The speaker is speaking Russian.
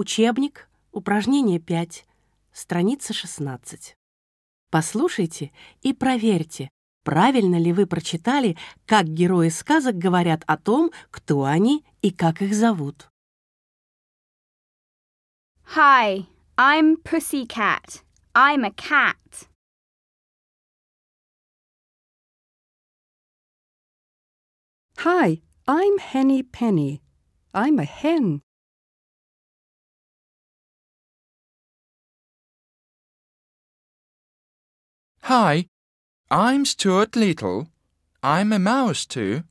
Учебник, упражнение 5, страница 16. Послушайте и проверьте, правильно ли вы прочитали, как герои сказок говорят о том, кто они и как их зовут. Hi, I'm Pussycat. I'm a cat. Hi, I'm Henny Penny. I'm a hen. Hi, I'm Stuart Little. I'm a mouse too.